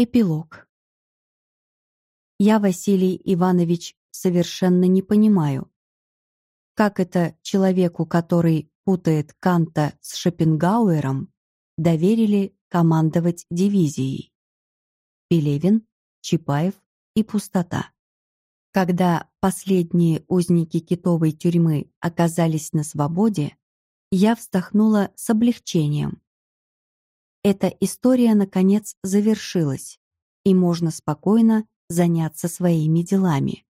Эпилог. Я, Василий Иванович, совершенно не понимаю, как это человеку, который путает Канта с Шопенгауэром, доверили командовать дивизией. Пелевин, Чапаев и пустота. Когда последние узники китовой тюрьмы оказались на свободе, я вздохнула с облегчением. Эта история, наконец, завершилась, и можно спокойно заняться своими делами.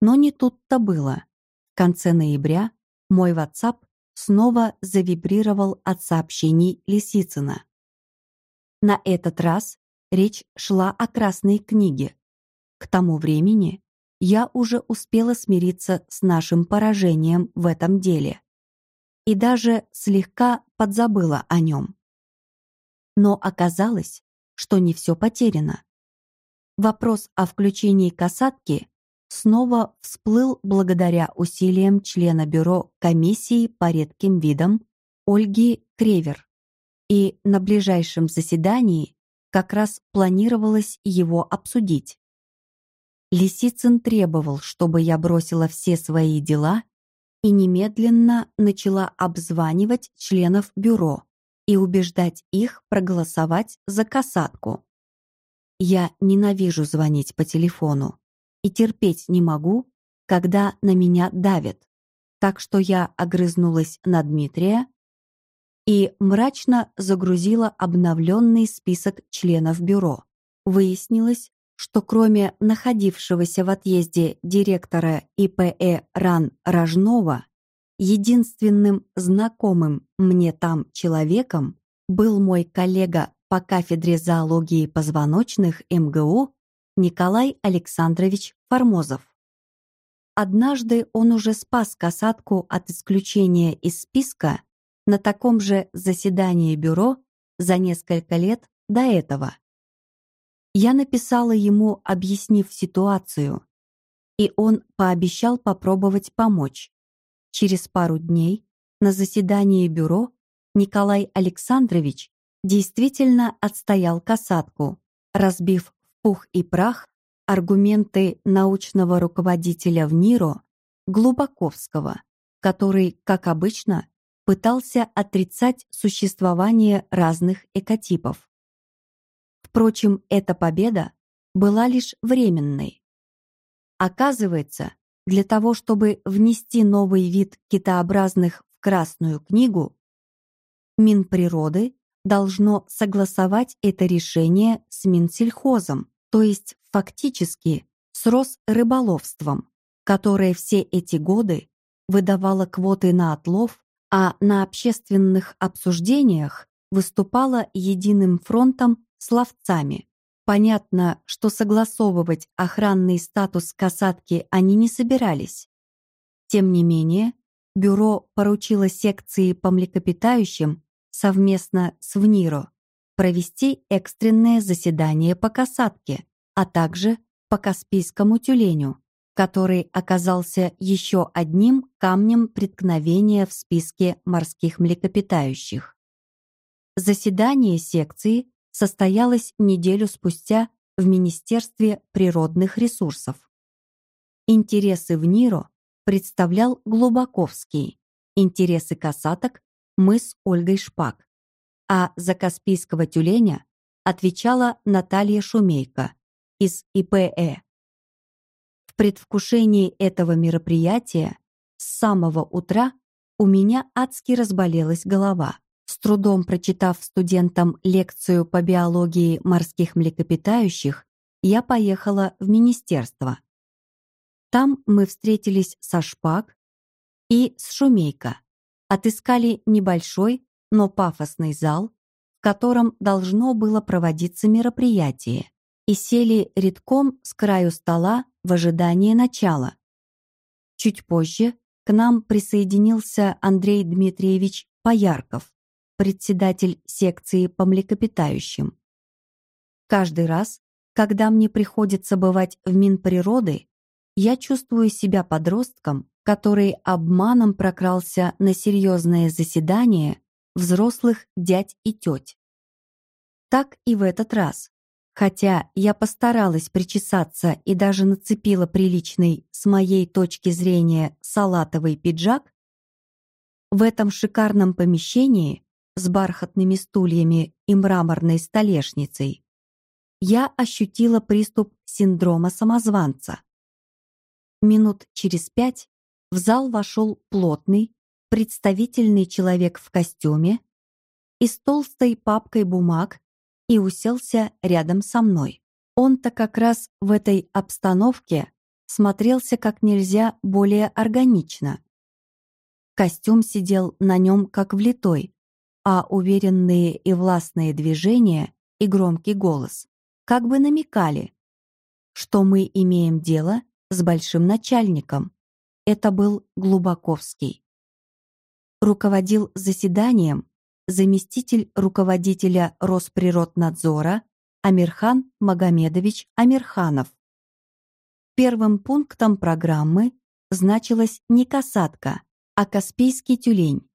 Но не тут-то было. В конце ноября мой WhatsApp снова завибрировал от сообщений Лисицына. На этот раз речь шла о красной книге. К тому времени я уже успела смириться с нашим поражением в этом деле и даже слегка подзабыла о нем. Но оказалось, что не все потеряно. Вопрос о включении касатки снова всплыл благодаря усилиям члена бюро комиссии по редким видам Ольги Кревер. И на ближайшем заседании как раз планировалось его обсудить. Лисицын требовал, чтобы я бросила все свои дела и немедленно начала обзванивать членов бюро, и убеждать их проголосовать за касатку. Я ненавижу звонить по телефону и терпеть не могу, когда на меня давят. Так что я огрызнулась на Дмитрия и мрачно загрузила обновленный список членов бюро. Выяснилось, что кроме находившегося в отъезде директора ИПЭ РАН Рожнова, Единственным знакомым мне там человеком был мой коллега по кафедре зоологии позвоночных МГУ Николай Александрович Формозов. Однажды он уже спас касатку от исключения из списка на таком же заседании бюро за несколько лет до этого. Я написала ему, объяснив ситуацию, и он пообещал попробовать помочь. Через пару дней на заседании бюро Николай Александрович действительно отстоял касатку, разбив в пух и прах аргументы научного руководителя в НИРО Глубаковского, который, как обычно, пытался отрицать существование разных экотипов. Впрочем, эта победа была лишь временной. Оказывается, для того, чтобы внести новый вид китообразных в Красную книгу, Минприроды должно согласовать это решение с Минсельхозом, то есть фактически с Росрыболовством, которое все эти годы выдавало квоты на отлов, а на общественных обсуждениях выступало единым фронтом с ловцами. Понятно, что согласовывать охранный статус касатки они не собирались. Тем не менее, бюро поручило секции по млекопитающим совместно с ВНИРО провести экстренное заседание по касатке, а также по Каспийскому тюленю, который оказался еще одним камнем преткновения в списке морских млекопитающих. Заседание секции состоялась неделю спустя в Министерстве природных ресурсов. Интересы в НИРО представлял Глубаковский, интересы касаток мы с Ольгой Шпак, а за Каспийского тюленя отвечала Наталья Шумейко из ИПЭ. В предвкушении этого мероприятия с самого утра у меня адски разболелась голова. С трудом прочитав студентам лекцию по биологии морских млекопитающих, я поехала в министерство. Там мы встретились со Шпак и с Шумейко. Отыскали небольшой, но пафосный зал, в котором должно было проводиться мероприятие, и сели редком с краю стола в ожидании начала. Чуть позже к нам присоединился Андрей Дмитриевич Поярков, председатель секции по млекопитающим. Каждый раз, когда мне приходится бывать в Минприроды, я чувствую себя подростком, который обманом прокрался на серьезное заседание взрослых дядь и теть. Так и в этот раз. Хотя я постаралась причесаться и даже нацепила приличный, с моей точки зрения, салатовый пиджак, в этом шикарном помещении с бархатными стульями и мраморной столешницей я ощутила приступ синдрома самозванца. Минут через пять в зал вошел плотный, представительный человек в костюме и с толстой папкой бумаг и уселся рядом со мной. Он-то как раз в этой обстановке смотрелся как нельзя более органично. Костюм сидел на нем как влитой, а уверенные и властные движения и громкий голос как бы намекали, что мы имеем дело с большим начальником. Это был Глубаковский. Руководил заседанием заместитель руководителя Росприроднадзора Амирхан Магомедович Амирханов. Первым пунктом программы значилась не касатка, а Каспийский тюлень.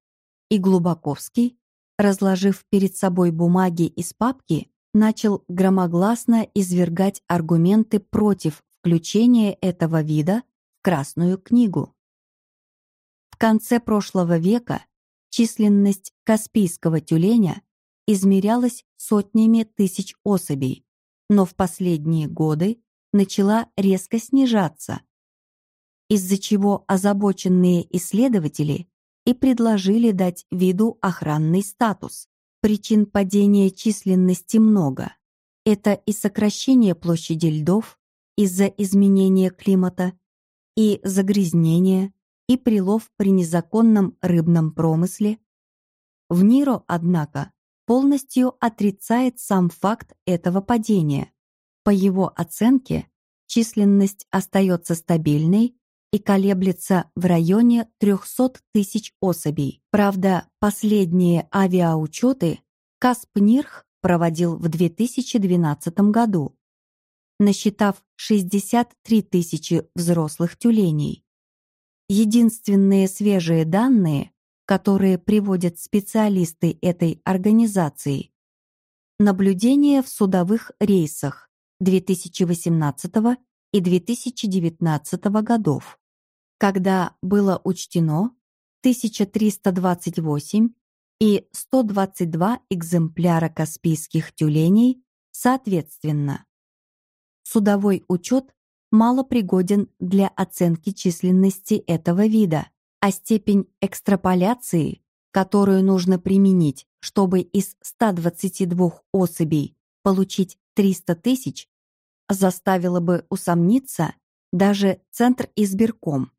И Глубаковский, разложив перед собой бумаги из папки, начал громогласно извергать аргументы против включения этого вида в Красную книгу. В конце прошлого века численность каспийского тюленя измерялась сотнями тысяч особей, но в последние годы начала резко снижаться, из-за чего озабоченные исследователи и предложили дать виду охранный статус. Причин падения численности много. Это и сокращение площади льдов из-за изменения климата, и загрязнение, и прилов при незаконном рыбном промысле. В Ниро, однако, полностью отрицает сам факт этого падения. По его оценке, численность остается стабильной и колеблется в районе 300 тысяч особей. Правда, последние авиаучеты Каспнирх проводил в 2012 году, насчитав 63 тысячи взрослых тюленей. Единственные свежие данные, которые приводят специалисты этой организации, наблюдения в судовых рейсах 2018 и 2019 годов, когда было учтено 1328 и 122 экземпляра каспийских тюленей соответственно. Судовой учет мало пригоден для оценки численности этого вида, а степень экстраполяции, которую нужно применить, чтобы из 122 особей получить 300 тысяч, заставило бы усомниться даже Центр избирком.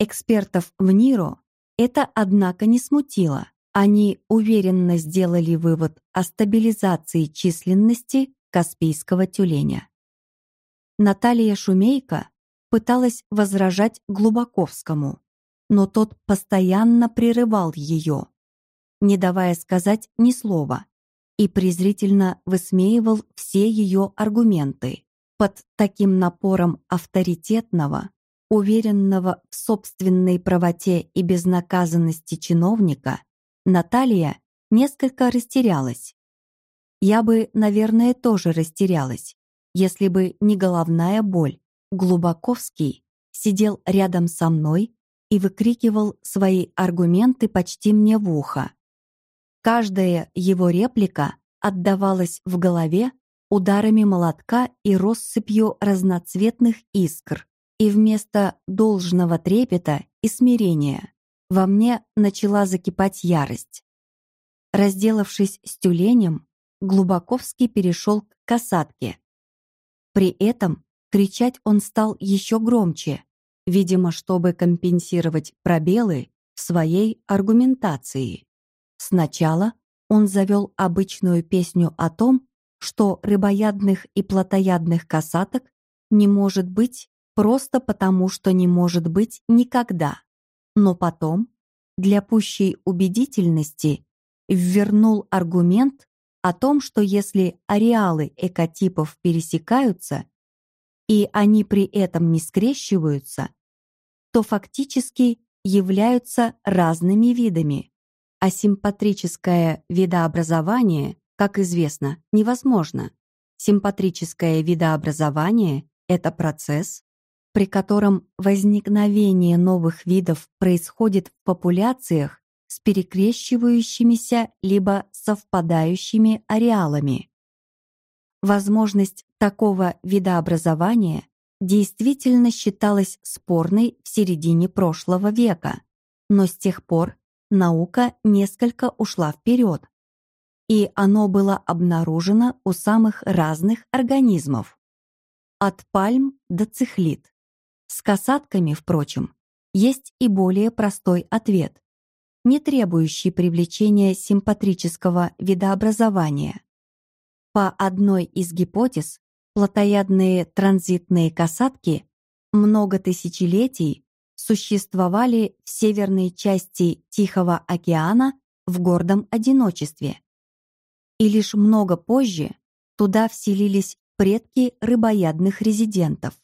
Экспертов в НИРО это, однако, не смутило. Они уверенно сделали вывод о стабилизации численности Каспийского тюленя. Наталья Шумейко пыталась возражать Глубаковскому, но тот постоянно прерывал ее, не давая сказать ни слова и презрительно высмеивал все ее аргументы. Под таким напором авторитетного, уверенного в собственной правоте и безнаказанности чиновника, Наталья несколько растерялась. Я бы, наверное, тоже растерялась, если бы не головная боль. Глубаковский сидел рядом со мной и выкрикивал свои аргументы почти мне в ухо. Каждая его реплика отдавалась в голове ударами молотка и россыпью разноцветных искр, и вместо должного трепета и смирения во мне начала закипать ярость. Разделавшись с тюленем, Глубаковский перешел к касатке. При этом кричать он стал еще громче, видимо, чтобы компенсировать пробелы в своей аргументации. Сначала он завел обычную песню о том, что рыбоядных и плотоядных касаток не может быть просто потому, что не может быть никогда. Но потом, для пущей убедительности, ввернул аргумент о том, что если ареалы экотипов пересекаются, и они при этом не скрещиваются, то фактически являются разными видами, Асимпатрическое видообразование, как известно, невозможно. Симпатрическое видообразование — это процесс, при котором возникновение новых видов происходит в популяциях с перекрещивающимися либо совпадающими ареалами. Возможность такого видообразования действительно считалась спорной в середине прошлого века, но с тех пор наука несколько ушла вперед, и оно было обнаружено у самых разных организмов, от пальм до цихлит. С касатками, впрочем, есть и более простой ответ, не требующий привлечения симпатрического видообразования. По одной из гипотез, плотоядные транзитные касатки много тысячелетий существовали в северной части Тихого океана в гордом одиночестве. И лишь много позже туда вселились предки рыбоядных резидентов.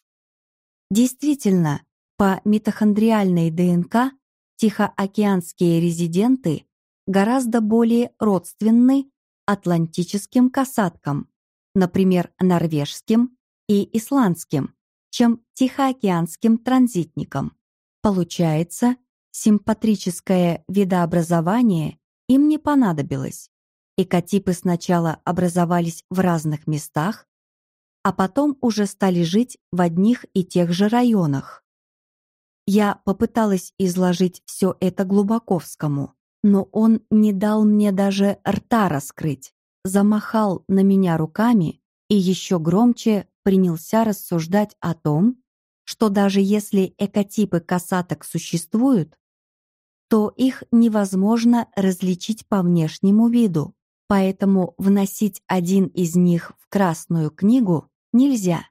Действительно, по митохондриальной ДНК тихоокеанские резиденты гораздо более родственны атлантическим касаткам, например, норвежским и исландским, чем тихоокеанским транзитникам. Получается, симпатрическое видообразование им не понадобилось. Экотипы сначала образовались в разных местах, а потом уже стали жить в одних и тех же районах. Я попыталась изложить все это Глубоковскому, но он не дал мне даже рта раскрыть, замахал на меня руками и еще громче принялся рассуждать о том, что даже если экотипы касаток существуют, то их невозможно различить по внешнему виду, поэтому вносить один из них в Красную книгу нельзя,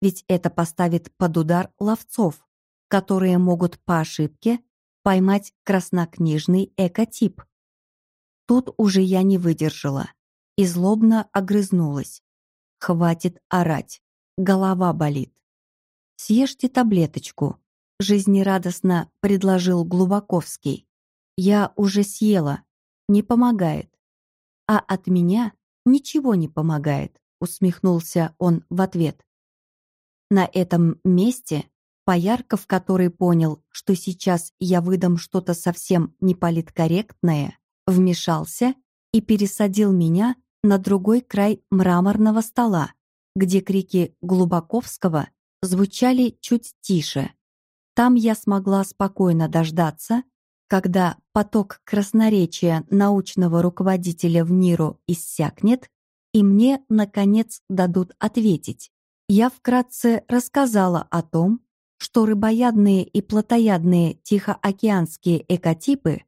ведь это поставит под удар ловцов, которые могут по ошибке поймать краснокнижный экотип. Тут уже я не выдержала и злобно огрызнулась. Хватит орать, голова болит. «Съешьте таблеточку», — жизнерадостно предложил Глубоковский. «Я уже съела, не помогает». «А от меня ничего не помогает», — усмехнулся он в ответ. На этом месте Поярков, который понял, что сейчас я выдам что-то совсем неполиткорректное, вмешался и пересадил меня на другой край мраморного стола, где крики Глубоковского звучали чуть тише. Там я смогла спокойно дождаться, когда поток красноречия научного руководителя в НИРу иссякнет, и мне, наконец, дадут ответить. Я вкратце рассказала о том, что рыбоядные и плотоядные тихоокеанские экотипы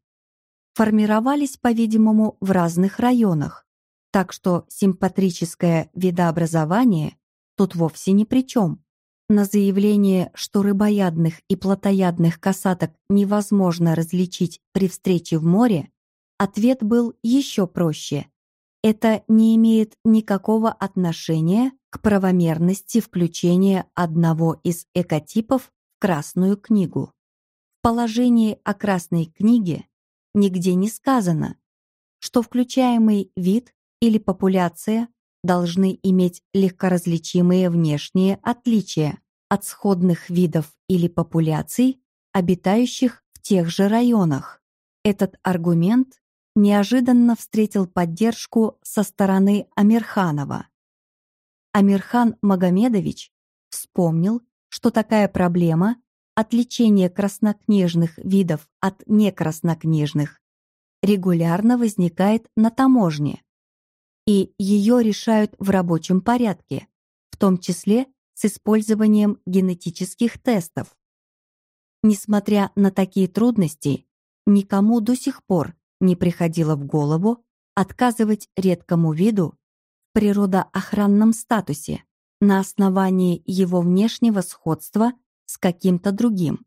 формировались, по-видимому, в разных районах, так что симпатрическое видообразование тут вовсе ни при чем. На заявление, что рыбоядных и плотоядных касаток невозможно различить при встрече в море, ответ был еще проще. Это не имеет никакого отношения к правомерности включения одного из экотипов в Красную книгу. В положении о Красной книге нигде не сказано, что включаемый вид или популяция должны иметь легкоразличимые внешние отличия от сходных видов или популяций, обитающих в тех же районах. Этот аргумент неожиданно встретил поддержку со стороны Амирханова. Амирхан Магомедович вспомнил, что такая проблема отличения краснокнижных видов от некраснокнижных регулярно возникает на таможне, и ее решают в рабочем порядке, в том числе с использованием генетических тестов. Несмотря на такие трудности, никому до сих пор не приходило в голову отказывать редкому виду в природоохранном статусе на основании его внешнего сходства с каким-то другим.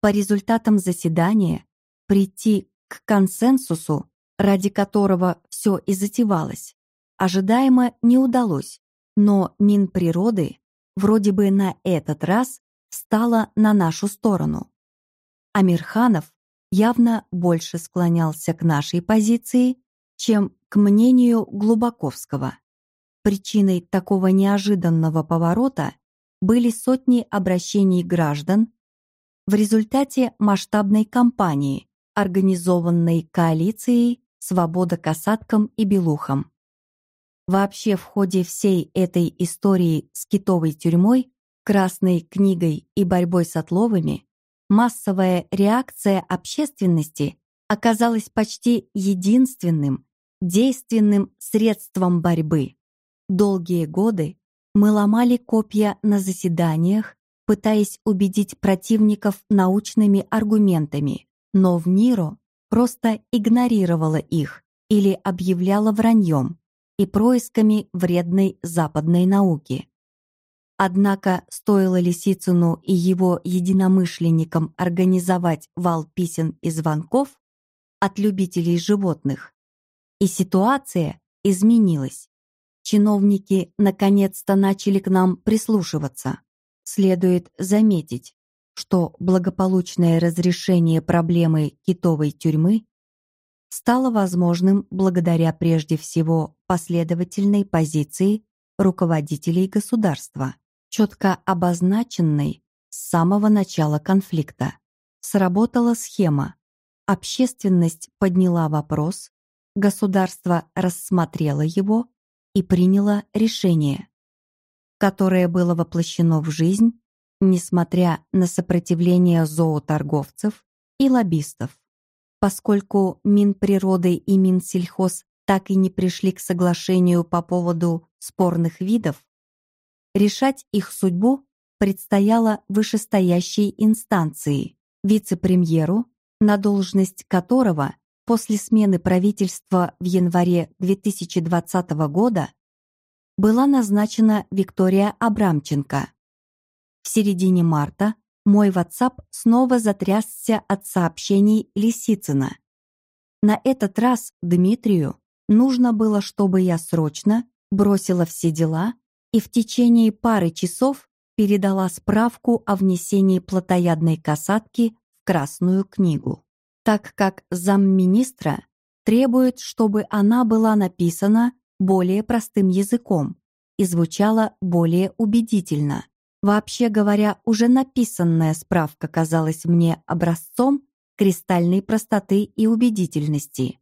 По результатам заседания прийти к консенсусу, ради которого все и затевалось, ожидаемо не удалось, но Минприроды вроде бы на этот раз стала на нашу сторону. Амирханов явно больше склонялся к нашей позиции, чем к мнению Глубоковского. причиной такого неожиданного поворота были сотни обращений граждан в результате масштабной кампании, организованной коалицией «Свобода касаткам и белухам». Вообще в ходе всей этой истории с китовой тюрьмой, красной книгой и борьбой с отловами массовая реакция общественности оказалась почти единственным действенным средством борьбы. Долгие годы мы ломали копья на заседаниях, пытаясь убедить противников научными аргументами, но в Ниро просто игнорировала их или объявляла враньем и происками вредной западной науки. Однако стоило Лисицыну и его единомышленникам организовать вал писем и звонков от любителей животных, и ситуация изменилась. Чиновники наконец-то начали к нам прислушиваться. Следует заметить, что благополучное разрешение проблемы китовой тюрьмы стало возможным благодаря прежде всего последовательной позиции руководителей государства четко обозначенной с самого начала конфликта. Сработала схема. Общественность подняла вопрос, государство рассмотрело его и приняло решение, которое было воплощено в жизнь, несмотря на сопротивление зооторговцев и лоббистов. Поскольку Минприроды и Минсельхоз так и не пришли к соглашению по поводу спорных видов, Решать их судьбу предстояло вышестоящей инстанции, вице-премьеру, на должность которого после смены правительства в январе 2020 года была назначена Виктория Абрамченко. В середине марта мой WhatsApp снова затрясся от сообщений Лисицына. На этот раз Дмитрию нужно было, чтобы я срочно бросила все дела и в течение пары часов передала справку о внесении плотоядной касатки в Красную книгу, так как замминистра требует, чтобы она была написана более простым языком и звучала более убедительно. Вообще говоря, уже написанная справка казалась мне образцом кристальной простоты и убедительности.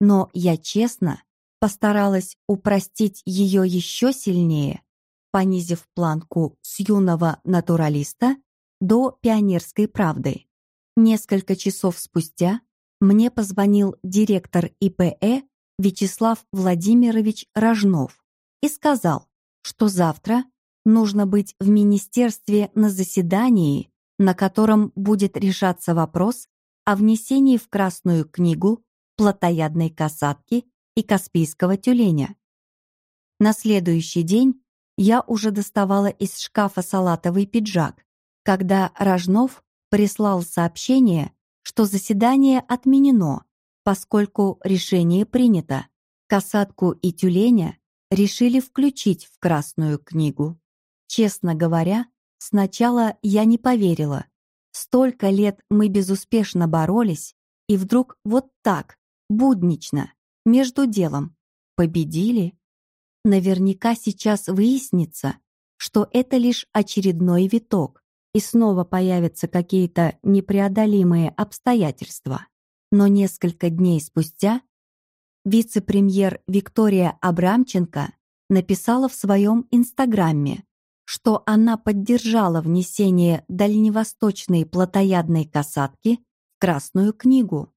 Но я честно постаралась упростить ее еще сильнее, понизив планку с юного натуралиста до пионерской правды. Несколько часов спустя мне позвонил директор ИПЭ Вячеслав Владимирович Рожнов и сказал, что завтра нужно быть в министерстве на заседании, на котором будет решаться вопрос о внесении в Красную книгу плотоядной касатки и каспийского тюленя. На следующий день я уже доставала из шкафа салатовый пиджак, когда Рожнов прислал сообщение, что заседание отменено, поскольку решение принято. Касатку и тюленя решили включить в Красную книгу. Честно говоря, сначала я не поверила. Столько лет мы безуспешно боролись, и вдруг вот так, буднично, между делом. Победили? Наверняка сейчас выяснится, что это лишь очередной виток, и снова появятся какие-то непреодолимые обстоятельства. Но несколько дней спустя вице-премьер Виктория Абрамченко написала в своем инстаграме, что она поддержала внесение дальневосточной плотоядной касатки в Красную книгу.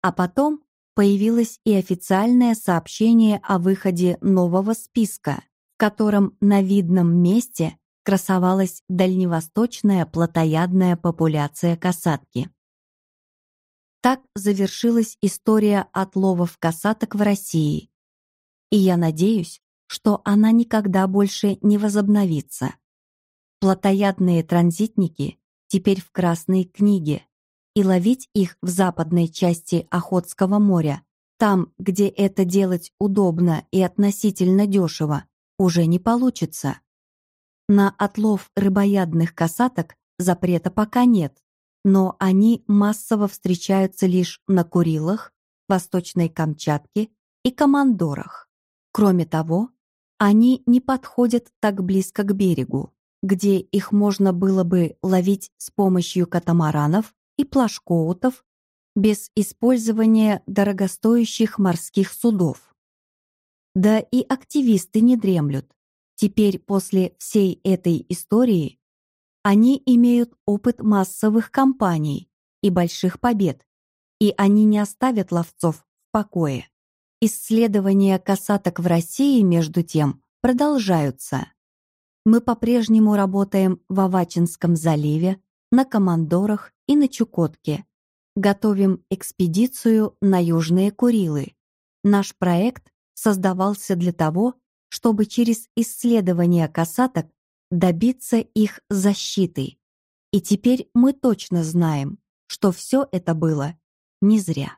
А потом появилось и официальное сообщение о выходе нового списка, в котором на видном месте красовалась дальневосточная плотоядная популяция касатки. Так завершилась история отловов касаток в России. И я надеюсь, что она никогда больше не возобновится. Плотоядные транзитники теперь в Красной книге, и ловить их в западной части Охотского моря, там, где это делать удобно и относительно дешево, уже не получится. На отлов рыбоядных касаток запрета пока нет, но они массово встречаются лишь на Курилах, Восточной Камчатке и Командорах. Кроме того, Они не подходят так близко к берегу, где их можно было бы ловить с помощью катамаранов и плашкоутов без использования дорогостоящих морских судов. Да и активисты не дремлют. Теперь после всей этой истории они имеют опыт массовых кампаний и больших побед, и они не оставят ловцов в покое. Исследования касаток в России, между тем, продолжаются. Мы по-прежнему работаем в Авачинском заливе, на Командорах и на Чукотке. Готовим экспедицию на Южные Курилы. Наш проект создавался для того, чтобы через исследование касаток добиться их защиты. И теперь мы точно знаем, что все это было не зря.